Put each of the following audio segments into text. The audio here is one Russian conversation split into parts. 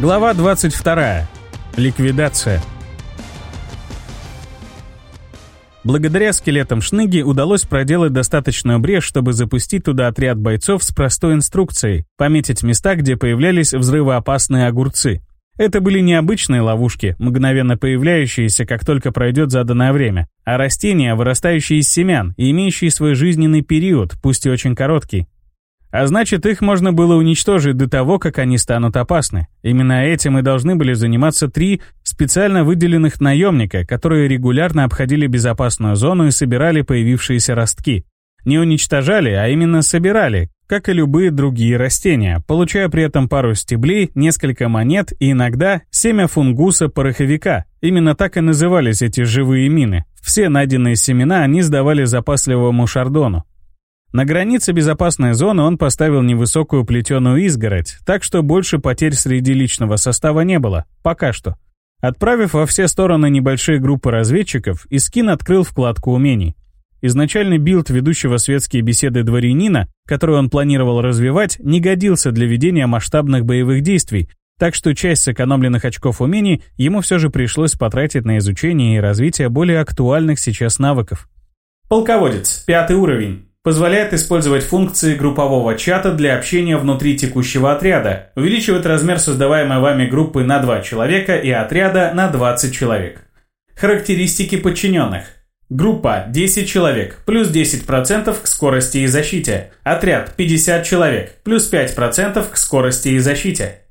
Глава 22. Ликвидация. Благодаря скелетам Шныги удалось проделать достаточную брешь, чтобы запустить туда отряд бойцов с простой инструкцией – пометить места, где появлялись взрывоопасные огурцы. Это были не обычные ловушки, мгновенно появляющиеся, как только пройдет заданное время, а растения, вырастающие из семян и имеющие свой жизненный период, пусть и очень короткий. А значит, их можно было уничтожить до того, как они станут опасны. Именно этим и должны были заниматься три специально выделенных наемника, которые регулярно обходили безопасную зону и собирали появившиеся ростки. Не уничтожали, а именно собирали, как и любые другие растения, получая при этом пару стеблей, несколько монет и иногда семя фунгуса-пороховика. Именно так и назывались эти живые мины. Все найденные семена они сдавали запасливому шардону. На границе безопасной зоны он поставил невысокую плетеную изгородь, так что больше потерь среди личного состава не было, пока что. Отправив во все стороны небольшие группы разведчиков, Искин открыл вкладку умений. Изначальный билд ведущего светские беседы дворянина, который он планировал развивать, не годился для ведения масштабных боевых действий, так что часть сэкономленных очков умений ему все же пришлось потратить на изучение и развитие более актуальных сейчас навыков. Полководец, пятый уровень позволяет использовать функции группового чата для общения внутри текущего отряда, увеличивает размер создаваемой вами группы на 2 человека и отряда на 20 человек. Характеристики подчиненных. Группа 10 человек, плюс 10% к скорости и защите. Отряд 50 человек, плюс 5% к скорости и защите.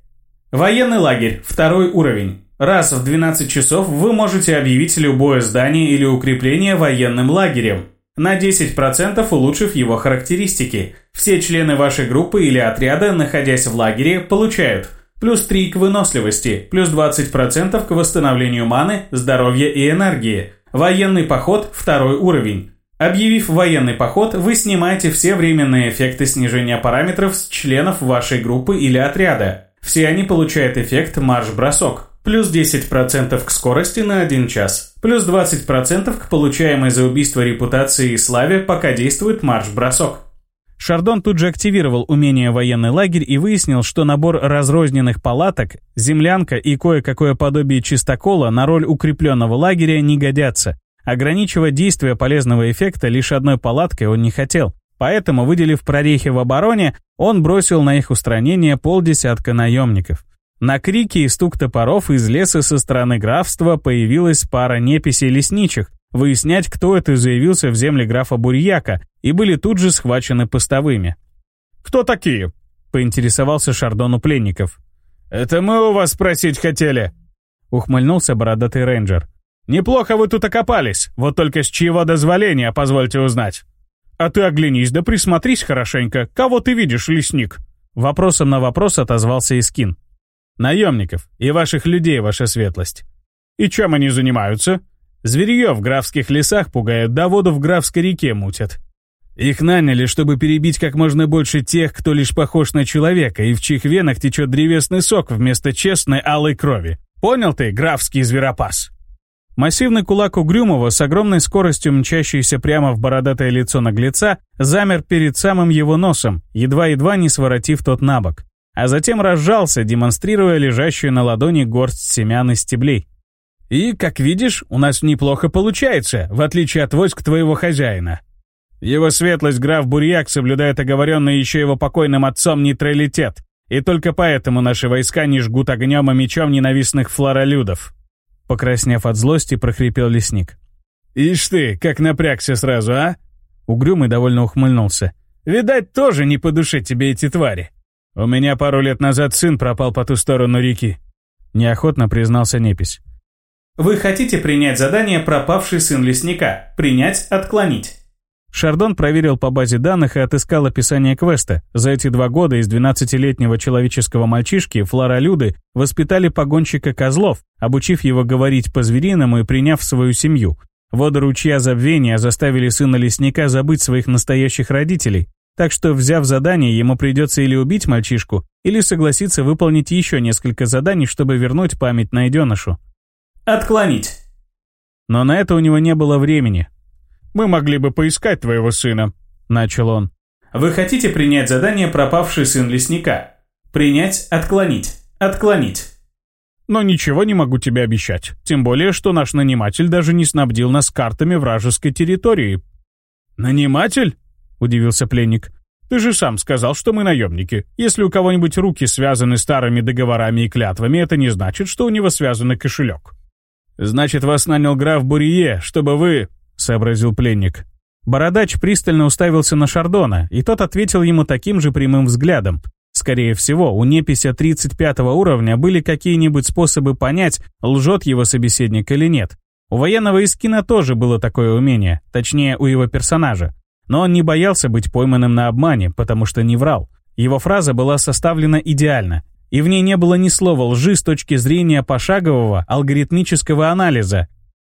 Военный лагерь, второй уровень. Раз в 12 часов вы можете объявить любое здание или укрепление военным лагерем на 10% улучшив его характеристики. Все члены вашей группы или отряда, находясь в лагере, получают плюс 3 к выносливости, плюс 20% к восстановлению маны, здоровья и энергии. Военный поход – второй уровень. Объявив военный поход, вы снимаете все временные эффекты снижения параметров с членов вашей группы или отряда. Все они получают эффект марш-бросок, плюс 10% к скорости на 1 час. Плюс 20% к получаемой за убийство репутации и славе, пока действует марш-бросок. Шардон тут же активировал умение военный лагерь и выяснил, что набор разрозненных палаток, землянка и кое-какое подобие чистокола на роль укрепленного лагеря не годятся. Ограничивать действие полезного эффекта лишь одной палаткой он не хотел. Поэтому, выделив прорехи в обороне, он бросил на их устранение полдесятка наемников. На крики и стук топоров из леса со стороны графства появилась пара неписей лесничих, выяснять, кто это заявился в земли графа Бурьяка, и были тут же схвачены постовыми. «Кто такие?» — поинтересовался Шардон у пленников. «Это мы у вас спросить хотели!» — ухмыльнулся бородатый рейнджер. «Неплохо вы тут окопались, вот только с чьего дозволения, позвольте узнать. А ты оглянись да присмотрись хорошенько, кого ты видишь, лесник?» Вопросом на вопрос отозвался Искин. Наемников и ваших людей, ваша светлость. И чем они занимаются? Зверье в графских лесах пугают, да воду в графской реке мутят. Их наняли, чтобы перебить как можно больше тех, кто лишь похож на человека и в чьих венах течет древесный сок вместо честной алой крови. Понял ты, графский зверопас?» Массивный кулак Угрюмова с огромной скоростью мчащийся прямо в бородатое лицо наглеца замер перед самым его носом, едва-едва не своротив тот на бок а затем разжался, демонстрируя лежащую на ладони горсть семян и стеблей. «И, как видишь, у нас неплохо получается, в отличие от войск твоего хозяина». Его светлость граф Бурьяк соблюдает оговоренный еще его покойным отцом нейтралитет, и только поэтому наши войска не жгут огнем и мечом ненавистных флоролюдов. Покраснев от злости, прохрипел лесник. «Ишь ты, как напрягся сразу, а?» Угрюмый довольно ухмыльнулся. «Видать, тоже не по душе тебе эти твари». «У меня пару лет назад сын пропал по ту сторону реки», — неохотно признался Непись. «Вы хотите принять задание «Пропавший сын лесника»? Принять, отклонить». Шардон проверил по базе данных и отыскал описание квеста. За эти два года из 12-летнего человеческого мальчишки, флоролюды, воспитали погонщика козлов, обучив его говорить по-звериному и приняв свою семью. Воды ручья забвения заставили сына лесника забыть своих настоящих родителей. Так что, взяв задание, ему придется или убить мальчишку, или согласиться выполнить еще несколько заданий, чтобы вернуть память найденышу. «Отклонить!» Но на это у него не было времени. «Мы могли бы поискать твоего сына», — начал он. «Вы хотите принять задание «Пропавший сын лесника»?» «Принять, отклонить, отклонить». «Но ничего не могу тебе обещать. Тем более, что наш наниматель даже не снабдил нас картами вражеской территории». «Наниматель?» — удивился пленник. «Ты же сам сказал, что мы наемники. Если у кого-нибудь руки связаны старыми договорами и клятвами, это не значит, что у него связан кошелек». «Значит, вас нанял граф Бурье, чтобы вы...» — сообразил пленник. Бородач пристально уставился на Шардона, и тот ответил ему таким же прямым взглядом. Скорее всего, у непися 35 уровня были какие-нибудь способы понять, лжет его собеседник или нет. У военного Искина тоже было такое умение, точнее, у его персонажа. Но он не боялся быть пойманным на обмане, потому что не врал. Его фраза была составлена идеально, и в ней не было ни слова лжи с точки зрения пошагового алгоритмического анализа,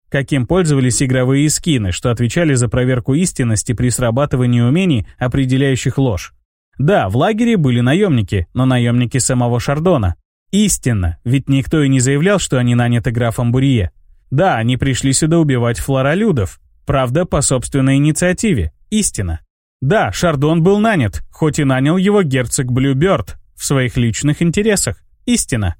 каким пользовались игровые скины, что отвечали за проверку истинности при срабатывании умений, определяющих ложь. Да, в лагере были наемники, но наемники самого Шардона. Истинно, ведь никто и не заявлял, что они наняты графом Бурье. Да, они пришли сюда убивать флоролюдов, правда, по собственной инициативе. Истина. Да, Шардон был нанят, хоть и нанял его герцог Блюберт, в своих личных интересах. Истина.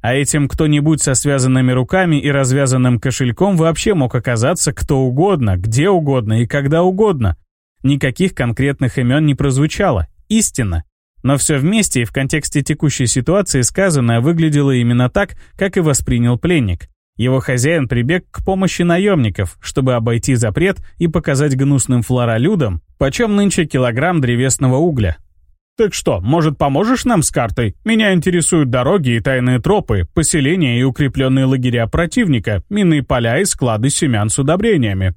А этим кто-нибудь со связанными руками и развязанным кошельком вообще мог оказаться кто угодно, где угодно и когда угодно. Никаких конкретных имен не прозвучало. Истина. Но все вместе и в контексте текущей ситуации сказанное выглядело именно так, как и воспринял пленник. Его хозяин прибег к помощи наемников, чтобы обойти запрет и показать гнусным флоролюдам, почем нынче килограмм древесного угля. «Так что, может, поможешь нам с картой? Меня интересуют дороги и тайные тропы, поселения и укрепленные лагеря противника, минные поля и склады семян с удобрениями».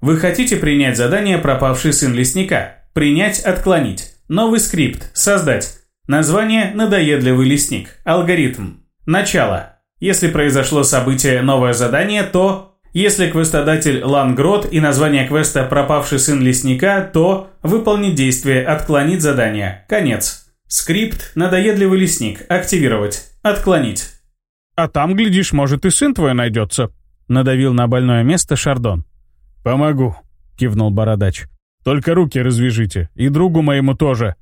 Вы хотите принять задание «Пропавший сын лесника»? Принять, отклонить. Новый скрипт. Создать. Название «Надоедливый лесник». Алгоритм. Начало. Если произошло событие «Новое задание», то... Если квестодатель Лангрот и название квеста «Пропавший сын лесника», то выполнить действие «Отклонить задание». Конец. Скрипт «Надоедливый лесник». Активировать. Отклонить. «А там, глядишь, может и сын твой найдется», — надавил на больное место Шардон. «Помогу», — кивнул Бородач. «Только руки развяжите, и другу моему тоже».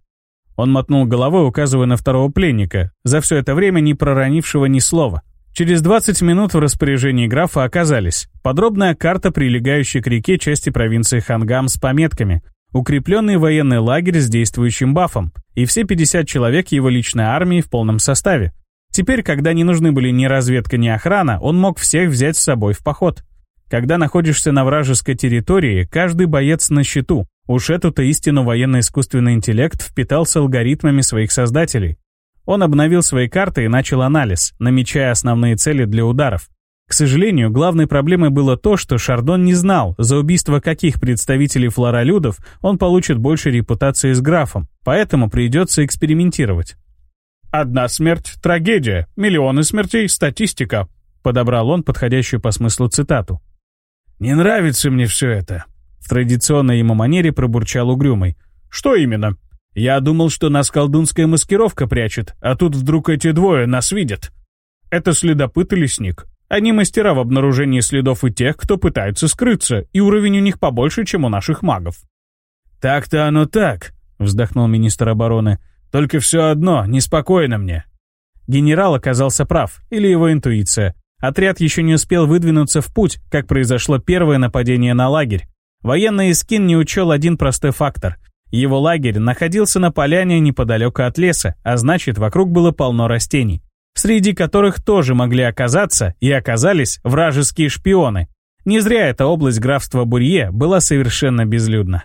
Он мотнул головой, указывая на второго пленника, за все это время не проронившего ни слова. Через 20 минут в распоряжении графа оказались подробная карта прилегающей к реке части провинции Хангам с пометками, укрепленный военный лагерь с действующим бафом и все 50 человек его личной армии в полном составе. Теперь, когда не нужны были ни разведка, ни охрана, он мог всех взять с собой в поход. Когда находишься на вражеской территории, каждый боец на счету. Уж эту-то истину военно-искусственный интеллект впитался алгоритмами своих создателей. Он обновил свои карты и начал анализ, намечая основные цели для ударов. К сожалению, главной проблемой было то, что Шардон не знал, за убийство каких представителей флоролюдов он получит больше репутации с графом, поэтому придется экспериментировать. «Одна смерть — трагедия, миллионы смертей — статистика», — подобрал он подходящую по смыслу цитату. «Не нравится мне все это», — в традиционной ему манере пробурчал угрюмый. «Что именно?» Я думал, что нас колдунская маскировка прячет, а тут вдруг эти двое нас видят. Это следопыт и лесник. Они мастера в обнаружении следов и тех, кто пытается скрыться, и уровень у них побольше, чем у наших магов. «Так-то оно так», — вздохнул министр обороны. «Только все одно, неспокойно мне». Генерал оказался прав, или его интуиция. Отряд еще не успел выдвинуться в путь, как произошло первое нападение на лагерь. Военный Искин не учел один простой фактор — его лагерь находился на поляне неподалеку от леса, а значит, вокруг было полно растений, среди которых тоже могли оказаться и оказались вражеские шпионы. Не зря эта область графства Бурье была совершенно безлюдна.